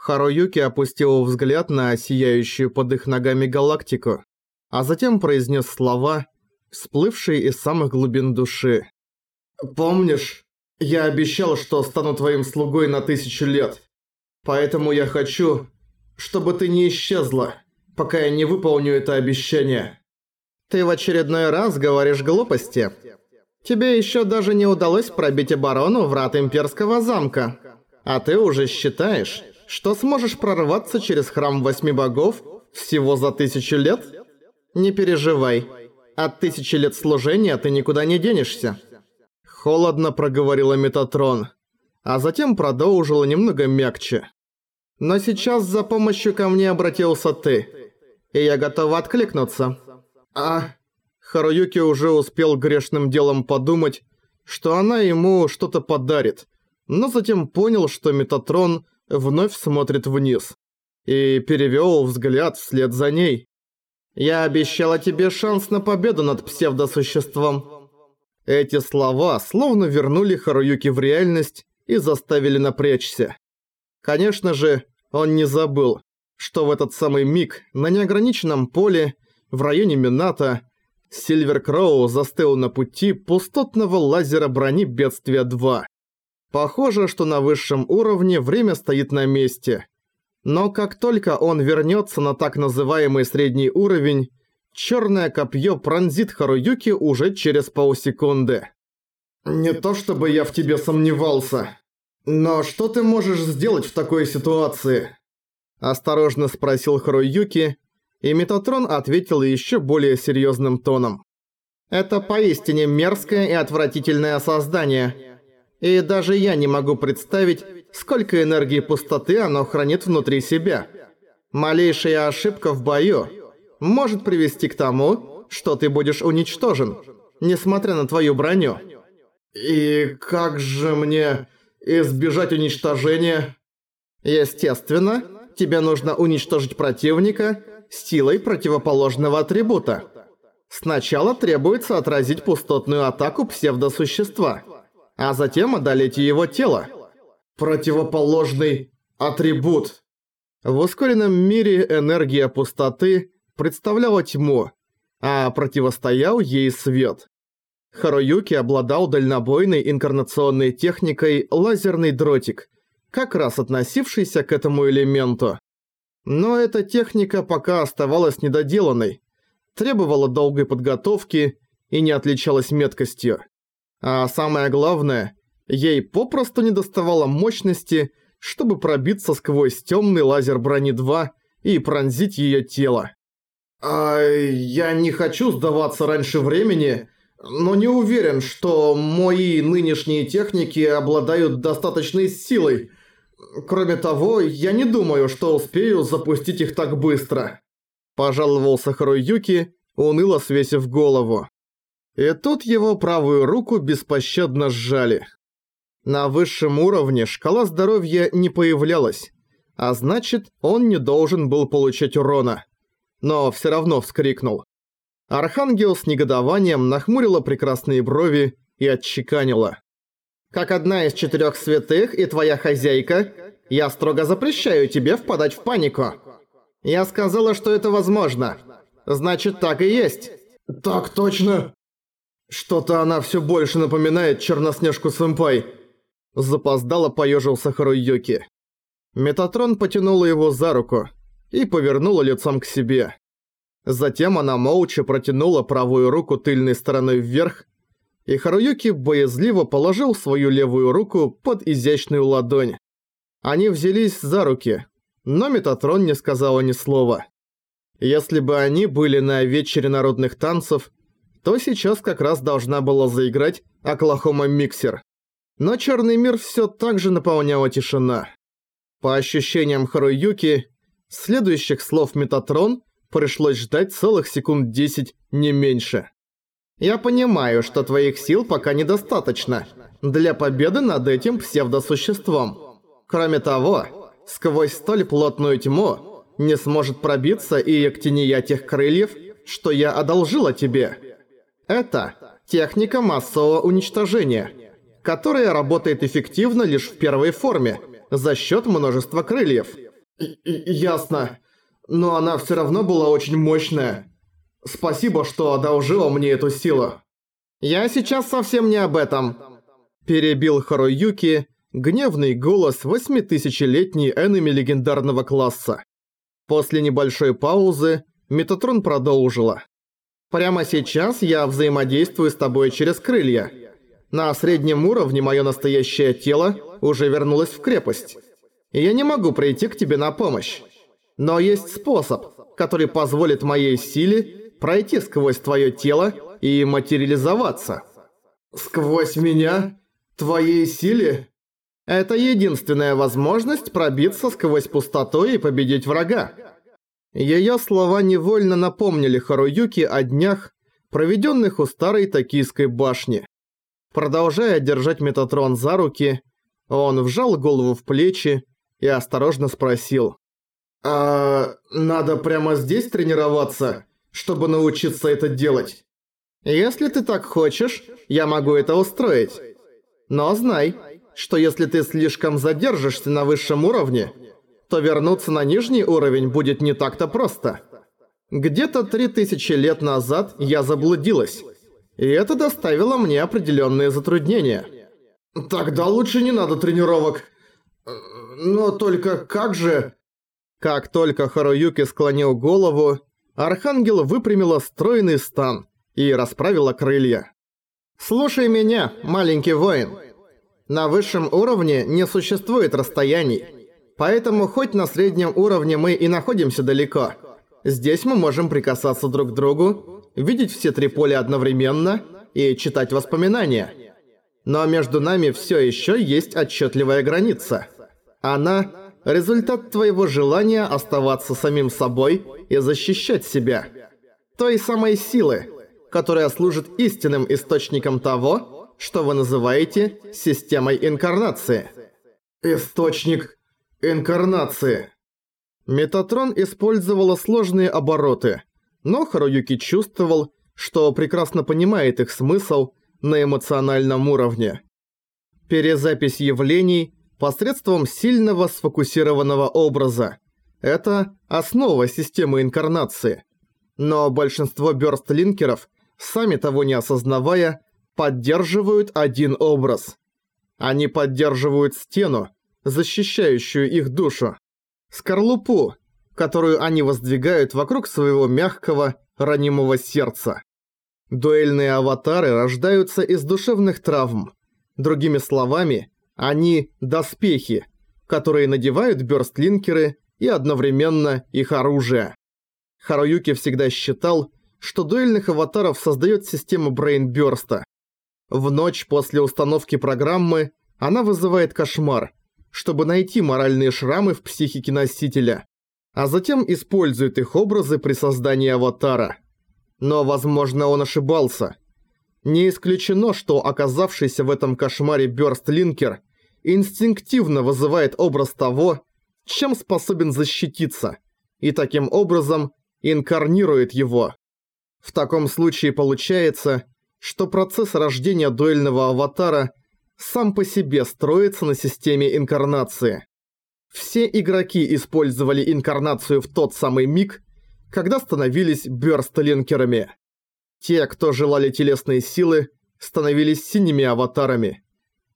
Харуюки опустил взгляд на сияющую под их ногами галактику, а затем произнес слова, всплывшие из самых глубин души. «Помнишь, я обещал, что стану твоим слугой на тысячу лет. Поэтому я хочу, чтобы ты не исчезла, пока я не выполню это обещание». «Ты в очередной раз говоришь глупости. Тебе еще даже не удалось пробить оборону врат Имперского замка. А ты уже считаешь, что сможешь прорваться через Храм Восьми Богов всего за тысячу лет? Не переживай. От тысячи лет служения ты никуда не денешься». Холодно проговорила Метатрон, а затем продолжила немного мягче. «Но сейчас за помощью ко мне обратился ты, и я готова откликнуться». «А...» Харуюки уже успел грешным делом подумать, что она ему что-то подарит, но затем понял, что Метатрон вновь смотрит вниз. И перевёл взгляд вслед за ней. «Я обещала тебе шанс на победу над псевдосуществом». Эти слова словно вернули Харуюки в реальность и заставили напрячься. Конечно же, он не забыл, что в этот самый миг на неограниченном поле в районе Мината Сильвер Кроу застыл на пути пустотного лазера брони Бедствия 2. Похоже, что на высшем уровне время стоит на месте. Но как только он вернется на так называемый средний уровень, Черное копье пронзит Харуюки уже через полсекунды. «Не то чтобы я в тебе сомневался, но что ты можешь сделать в такой ситуации?» Осторожно спросил Харуюки, и Метатрон ответил еще более серьезным тоном. «Это поистине мерзкое и отвратительное создание. И даже я не могу представить, сколько энергии пустоты оно хранит внутри себя. Малейшая ошибка в бою – может привести к тому, что ты будешь уничтожен, несмотря на твою броню. И как же мне избежать уничтожения? Естественно, тебе нужно уничтожить противника силой противоположного атрибута. Сначала требуется отразить пустотную атаку псевдосущества, а затем одолеть его тело. Противоположный атрибут. В ускоренном мире энергия пустоты представляла тьму, а противостоял ей свет. Харуюки обладал дальнобойной инкарнационной техникой лазерный дротик, как раз относившийся к этому элементу. Но эта техника пока оставалась недоделанной, требовала долгой подготовки и не отличалась меткостью. А самое главное, ей попросту недоставало мощности, чтобы пробиться сквозь темный лазер брони 2 и пронзить ее тело. А я не хочу сдаваться раньше времени, но не уверен, что мои нынешние техники обладают достаточной силой. Кроме того, я не думаю, что успею запустить их так быстро. Пожаловался Харуюки, уныло свесив голову. И тут его правую руку беспощадно сжали. На высшем уровне шкала здоровья не появлялась, а значит, он не должен был получать урона но все равно вскрикнул. Архангел с негодованием нахмурила прекрасные брови и отчеканила. «Как одна из четырех святых и твоя хозяйка, я строго запрещаю тебе впадать в панику. Я сказала, что это возможно. Значит, так и есть». «Так точно!» «Что-то она все больше напоминает Черноснежку-сэмпай». Запоздало поежился Харуюки. Метатрон потянула его за руку, и повернула лицом к себе. Затем она молча протянула правую руку тыльной стороной вверх, и Харуюки боязливо положил свою левую руку под изящную ладонь. Они взялись за руки, но Метатрон не сказала ни слова. Если бы они были на вечере народных танцев, то сейчас как раз должна была заиграть Оклахома Миксер. Но черный мир все так же наполняла тишина. По ощущениям Харуюки, Следующих слов Метатрон пришлось ждать целых секунд 10, не меньше. «Я понимаю, что твоих сил пока недостаточно для победы над этим псевдосуществом. Кроме того, сквозь столь плотную тьму не сможет пробиться и актиния тех крыльев, что я одолжила тебе. Это техника массового уничтожения, которая работает эффективно лишь в первой форме, за счет множества крыльев». ясно. Но она все равно была очень мощная. Спасибо, что одолжила мне эту силу. Я сейчас совсем не об этом. Перебил Харуюки гневный голос восьмитысячелетней энеми легендарного класса. После небольшой паузы Метатрон продолжила. «Прямо сейчас я взаимодействую с тобой через крылья. На среднем уровне мое настоящее тело уже вернулось в крепость. И я не могу прийти к тебе на помощь. Но есть способ, который позволит моей силе пройти сквозь твое тело и материализоваться». «Сквозь меня? Твоей силе?» Это единственная возможность пробиться сквозь пустоту и победить врага. Её слова невольно напомнили Харуюки о днях, проведённых у старой токийской башни. Продолжая держать Метатрон за руки, он вжал голову в плечи и осторожно спросил. «А надо прямо здесь тренироваться, чтобы научиться это делать?» «Если ты так хочешь, я могу это устроить. Но знай, что если ты слишком задержишься на высшем уровне, то вернуться на нижний уровень будет не так-то просто. Где-то три тысячи лет назад я заблудилась, и это доставило мне определенные затруднения. Тогда лучше не надо тренировок. Но только как же... Как только Харуюки склонил голову, Архангел выпрямила стройный стан и расправила крылья. «Слушай меня, маленький воин. На высшем уровне не существует расстояний, поэтому хоть на среднем уровне мы и находимся далеко, здесь мы можем прикасаться друг к другу, видеть все три поля одновременно и читать воспоминания. Но между нами все еще есть отчетливая граница. Она – результат твоего желания оставаться самим собой и защищать себя. Той самой силы, которая служит истинным источником того, что вы называете системой инкарнации. Источник инкарнации. Метатрон использовала сложные обороты, но Харуюки чувствовал, что прекрасно понимает их смысл на эмоциональном уровне. Перезапись явлений посредством сильного сфокусированного образа. Это основа системы инкарнации. Но большинство бёрстлинкеров, сами того не осознавая, поддерживают один образ. Они поддерживают стену, защищающую их душу. Скорлупу, которую они воздвигают вокруг своего мягкого, ранимого сердца. Дуэльные аватары рождаются из душевных травм. Другими словами, они – доспехи, которые надевают бёрстлинкеры и одновременно их оружие. Харуюки всегда считал, что дуэльных аватаров создает система Брейнбёрста. В ночь после установки программы она вызывает кошмар, чтобы найти моральные шрамы в психике носителя, а затем использует их образы при создании аватара. Но, возможно, он ошибался. Не исключено, что оказавшийся в этом кошмаре Бёрстлинкер инстинктивно вызывает образ того, чем способен защититься, и таким образом инкарнирует его. В таком случае получается, что процесс рождения дуэльного аватара сам по себе строится на системе инкарнации. Все игроки использовали инкарнацию в тот самый миг, когда становились бёрстлинкерами. Те, кто желали телесной силы, становились синими аватарами.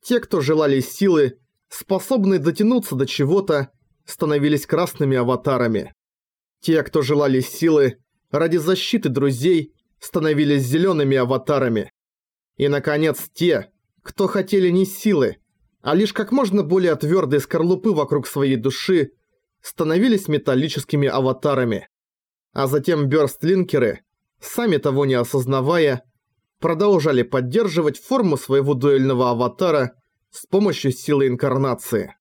Те, кто желали силы, способные дотянуться до чего-то, становились красными аватарами. Те, кто желали силы, ради защиты друзей, становились зелеными аватарами. И, наконец, те, кто хотели не силы, а лишь как можно более твердые скорлупы вокруг своей души, становились металлическими аватарами. А затем бёрстлинкеры, сами того не осознавая, продолжали поддерживать форму своего дуэльного аватара с помощью силы инкарнации.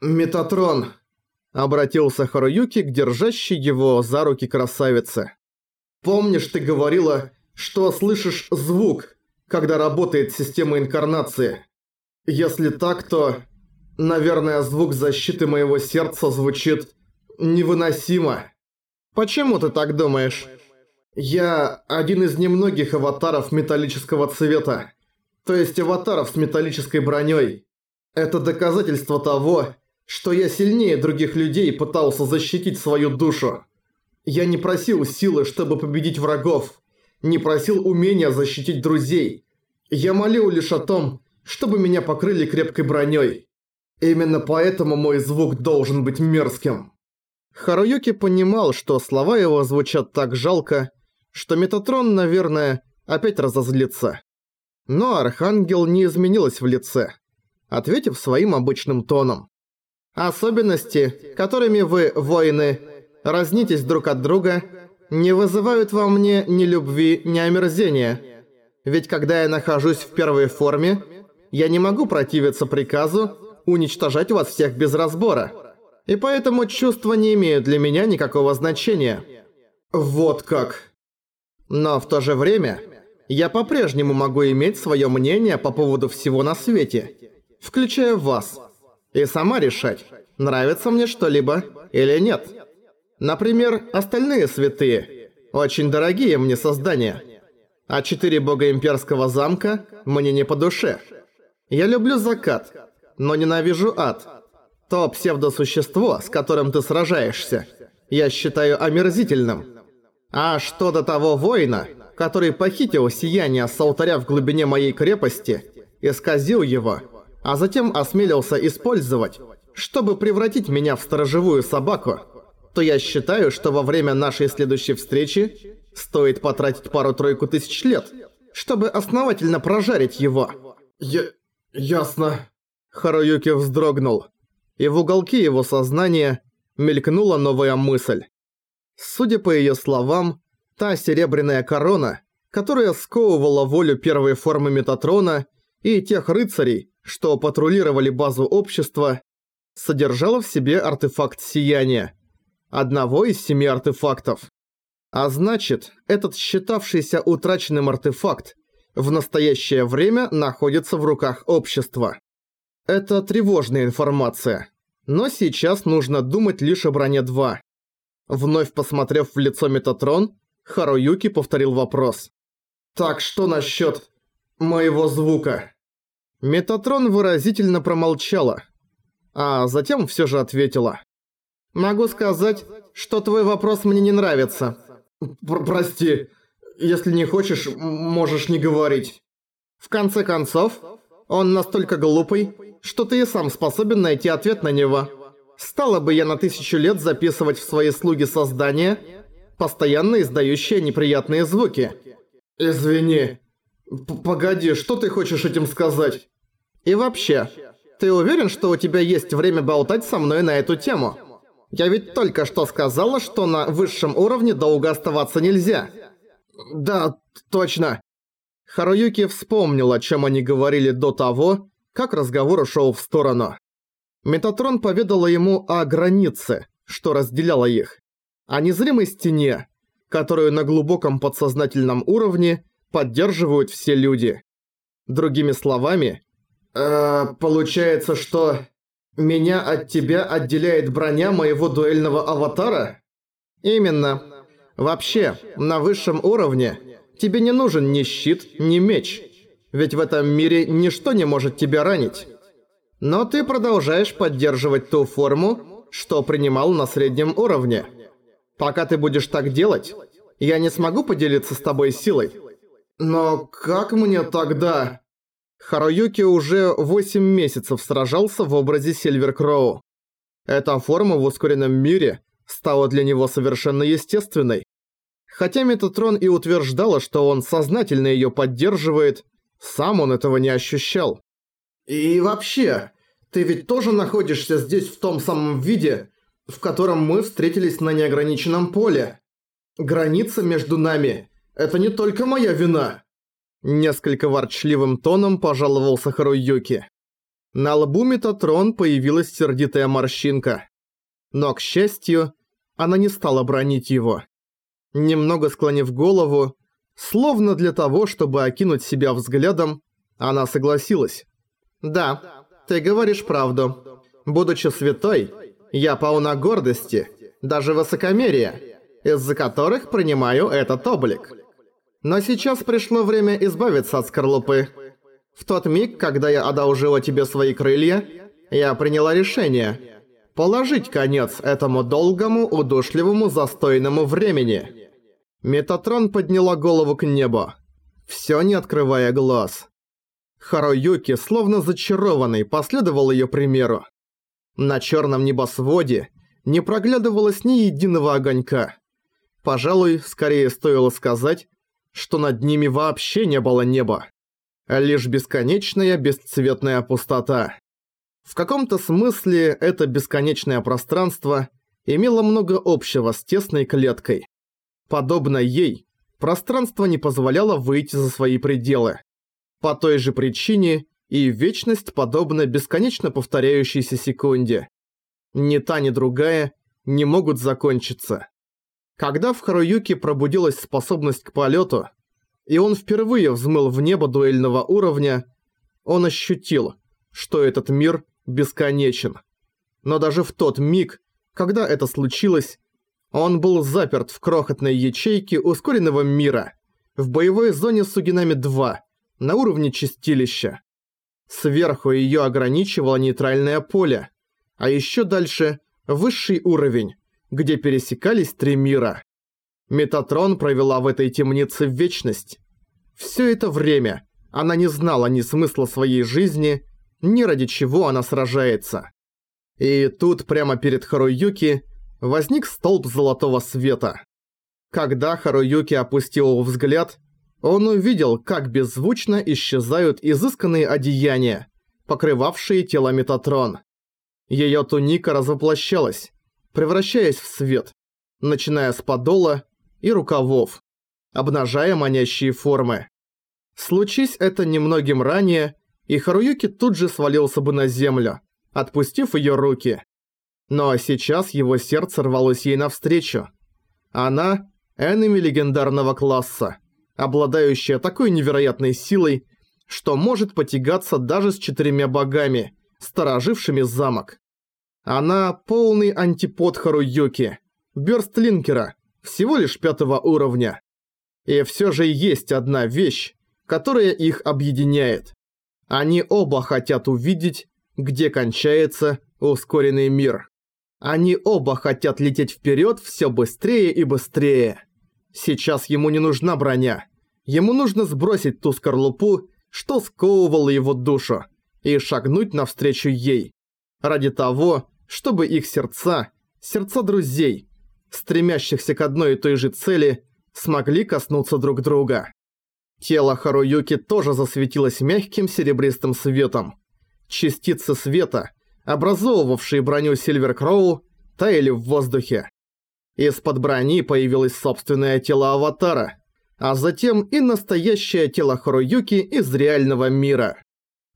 «Метатрон!» — обратился Харуюки к держащей его за руки красавице. Помнишь, ты говорила, что слышишь звук, когда работает система инкарнации? Если так, то, наверное, звук защиты моего сердца звучит невыносимо. Почему ты так думаешь? Я один из немногих аватаров металлического цвета. То есть аватаров с металлической броней. Это доказательство того, что я сильнее других людей пытался защитить свою душу. Я не просил силы, чтобы победить врагов, не просил умения защитить друзей. Я молил лишь о том, чтобы меня покрыли крепкой броней. Именно поэтому мой звук должен быть мерзким. Харуюки понимал, что слова его звучат так жалко, что Метатрон, наверное, опять разозлится. Но Архангел не изменилась в лице, ответив своим обычным тоном. «Особенности, которыми вы, воины, разнитесь друг от друга, не вызывают во мне ни любви, ни омерзения. Ведь когда я нахожусь в первой форме, я не могу противиться приказу уничтожать вас всех без разбора. И поэтому чувства не имеют для меня никакого значения. Вот как. Но в то же время я по-прежнему могу иметь свое мнение по поводу всего на свете, включая вас, и сама решать, нравится мне что-либо или нет. Например, остальные святые, очень дорогие мне создания, а четыре бога имперского замка мне не по душе. Я люблю закат, но ненавижу ад. То псевдосущество, с которым ты сражаешься, я считаю омерзительным. А что до того воина, который похитил сияние с алтаря в глубине моей крепости, исказил его, а затем осмелился использовать, чтобы превратить меня в сторожевую собаку, то я считаю, что во время нашей следующей встречи стоит потратить пару-тройку тысяч лет, чтобы основательно прожарить его. Я... ясно. Харуюки вздрогнул, и в уголке его сознания мелькнула новая мысль. Судя по её словам, та серебряная корона, которая сковывала волю первой формы Метатрона и тех рыцарей, что патрулировали базу общества, содержала в себе артефакт сияния, одного из семи артефактов. А значит, этот считавшийся утраченным артефакт в настоящее время находится в руках общества. Это тревожная информация. Но сейчас нужно думать лишь о броне 2. Вновь посмотрев в лицо Метатрон, Харуюки повторил вопрос. «Так что насчет моего звука?» Метатрон выразительно промолчала, а затем все же ответила. «Могу сказать, что твой вопрос мне не нравится». Пр «Прости, если не хочешь, можешь не говорить». В конце концов, он настолько глупый, что ты и сам способен найти ответ на него. Стала бы я на тысячу лет записывать в свои слуги создания, постоянно издающие неприятные звуки. Извини. П Погоди, что ты хочешь этим сказать? И вообще, ты уверен, что у тебя есть время болтать со мной на эту тему? Я ведь только что сказала, что на высшем уровне долго оставаться нельзя. Да, точно. Харуюки вспомнил, о чем они говорили до того, как разговор ушел в сторону. Метатрон поведала ему о границе, что разделяло их, о незримой стене, которую на глубоком подсознательном уровне поддерживают все люди. Другими словами, э, получается, что меня от тебя отделяет броня моего дуэльного аватара? Именно. Вообще, на высшем уровне тебе не нужен ни щит, ни меч. Ведь в этом мире ничто не может тебя ранить. Но ты продолжаешь поддерживать ту форму, что принимал на среднем уровне. Пока ты будешь так делать, я не смогу поделиться с тобой силой. Но как мне тогда... Харуюки уже 8 месяцев сражался в образе Сильвер Кроу. Эта форма в ускоренном мире стала для него совершенно естественной. Хотя Метатрон и утверждала, что он сознательно её поддерживает, сам он этого не ощущал. «И вообще, ты ведь тоже находишься здесь в том самом виде, в котором мы встретились на неограниченном поле. Граница между нами – это не только моя вина». Несколько ворчливым тоном пожаловался Харуюки. На лбу Метатрон появилась сердитая морщинка. Но, к счастью, она не стала бронить его. Немного склонив голову, Словно для того, чтобы окинуть себя взглядом, она согласилась. «Да, ты говоришь правду. Будучи святой, я полна гордости, даже высокомерия, из-за которых принимаю этот облик. Но сейчас пришло время избавиться от скорлупы. В тот миг, когда я одолжила тебе свои крылья, я приняла решение. положить конец этому долгому, удушливому, застойному времени. Метатрон подняла голову к небу, всё не открывая глаз. Харуюки, словно зачарованный, последовал её примеру. На чёрном небосводе не проглядывалось ни единого огонька. Пожалуй, скорее стоило сказать, что над ними вообще не было неба. Лишь бесконечная бесцветная пустота. В каком-то смысле это бесконечное пространство имело много общего с тесной клеткой. Подобно ей, пространство не позволяло выйти за свои пределы. По той же причине и вечность подобна бесконечно повторяющейся секунде. Ни та, ни другая не могут закончиться. Когда в Харуюке пробудилась способность к полету, и он впервые взмыл в небо дуэльного уровня, он ощутил, что этот мир бесконечен. Но даже в тот миг, когда это случилось, он был заперт в крохотной ячейке ускоренного мира, в боевой зоне Сугинами-2, на уровне чистилища. Сверху ее ограничивало нейтральное поле, а еще дальше – высший уровень, где пересекались три мира. Метатрон провела в этой темнице вечность. Все это время она не знала ни смысла своей жизни, ни ради чего она сражается. И тут прямо перед Харуюки возник столб золотого света. Когда Харуюки опустил взгляд, он увидел, как беззвучно исчезают изысканные одеяния, покрывавшие тело Метатрон. Её туника развоплощалась, превращаясь в свет, начиная с подола и рукавов, обнажая манящие формы. Случись это немногим ранее, и Харуюки тут же свалился бы на землю, отпустив её руки. Но сейчас его сердце рвалось ей навстречу. Она – энеми легендарного класса, обладающая такой невероятной силой, что может потягаться даже с четырьмя богами, сторожившими замок. Она полный антипод Харуюки, бёрстлинкера, всего лишь пятого уровня. И всё же есть одна вещь, которая их объединяет. Они оба хотят увидеть, где кончается ускоренный мир. Они оба хотят лететь вперед все быстрее и быстрее. Сейчас ему не нужна броня. Ему нужно сбросить ту скорлупу, что сковывала его душу, и шагнуть навстречу ей. Ради того, чтобы их сердца, сердца друзей, стремящихся к одной и той же цели, смогли коснуться друг друга. Тело Харуюки тоже засветилось мягким серебристым светом. Частицы света, образовывавшие броню Сильвер Кроу, таяли в воздухе. Из-под брони появилось собственное тело Аватара, а затем и настоящее тело Харуюки из реального мира.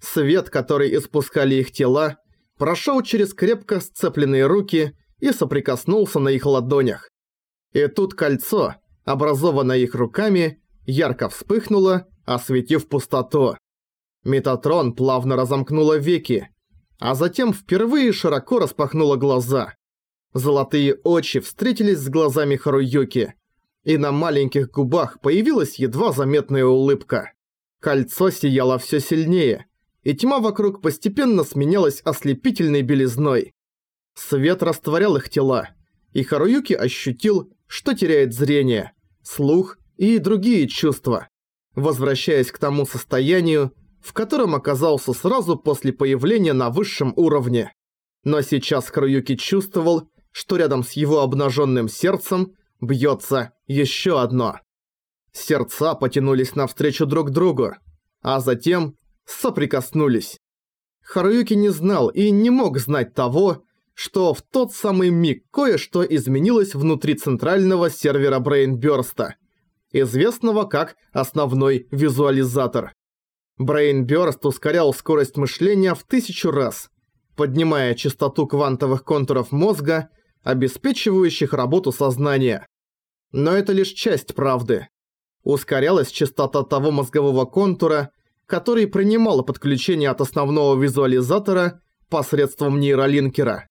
Свет, который испускали их тела, прошел через крепко сцепленные руки и соприкоснулся на их ладонях. И тут кольцо, образованное их руками, ярко вспыхнула, осветив пустоту. Метатрон плавно разомкнула веки, а затем впервые широко распахнула глаза. Золотые очи встретились с глазами Харуюки, и на маленьких губах появилась едва заметная улыбка. Кольцо сияло все сильнее, и тьма вокруг постепенно сменялась ослепительной белизной. Свет растворял их тела, и Харуюки ощутил, что теряет зрение, слух и другие чувства, возвращаясь к тому состоянию, в котором оказался сразу после появления на высшем уровне. Но сейчас Харуюки чувствовал, что рядом с его обнаженным сердцем бьется еще одно. Сердца потянулись навстречу друг другу, а затем соприкоснулись. Харуюки не знал и не мог знать того, что в тот самый миг кое-что изменилось внутри центрального сервера Брейнбёрста – известного как основной визуализатор. Brainburst ускорял скорость мышления в тысячу раз, поднимая частоту квантовых контуров мозга, обеспечивающих работу сознания. Но это лишь часть правды. Ускорялась частота того мозгового контура, который принимал подключение от основного визуализатора посредством нейролинкера.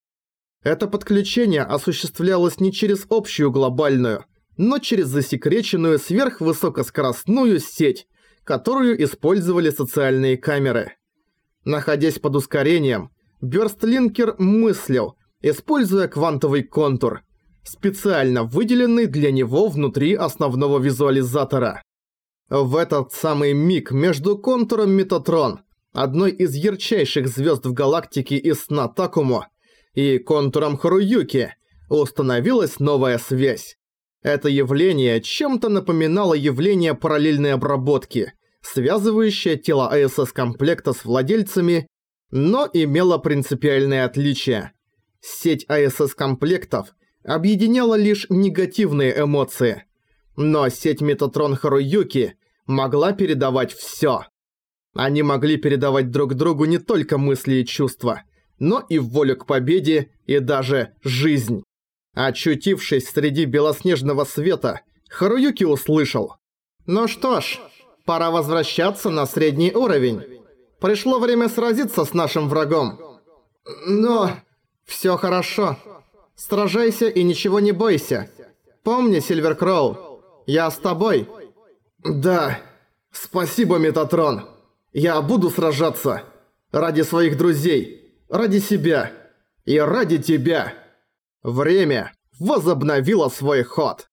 Это подключение осуществлялось не через общую глобальную, но через засекреченную сверхвысокоскоростную сеть, которую использовали социальные камеры. Находясь под ускорением, Бёрстлинкер мыслил используя квантовый контур, специально выделенный для него внутри основного визуализатора. В этот самый миг между контуром Метатрон, одной из ярчайших звезд в галактике из сна Такумо, и контуром Харуюки, установилась новая связь. Это явление чем-то напоминало явление параллельной обработки, связывающее тело АСС-комплекта с владельцами, но имело принципиальное отличие. Сеть АСС-комплектов объединяла лишь негативные эмоции, но сеть Метатрон Харуюки могла передавать всё. Они могли передавать друг другу не только мысли и чувства, но и волю к победе и даже жизнь. Очутившись среди белоснежного света, Харуюки услышал. «Ну что ж, пора возвращаться на средний уровень. Пришло время сразиться с нашим врагом. Но... Всё хорошо. Сражайся и ничего не бойся. Помни, Сильвер Кроу, я с тобой». «Да, спасибо, Метатрон. Я буду сражаться. Ради своих друзей, ради себя и ради тебя». Время возобновило свой ход.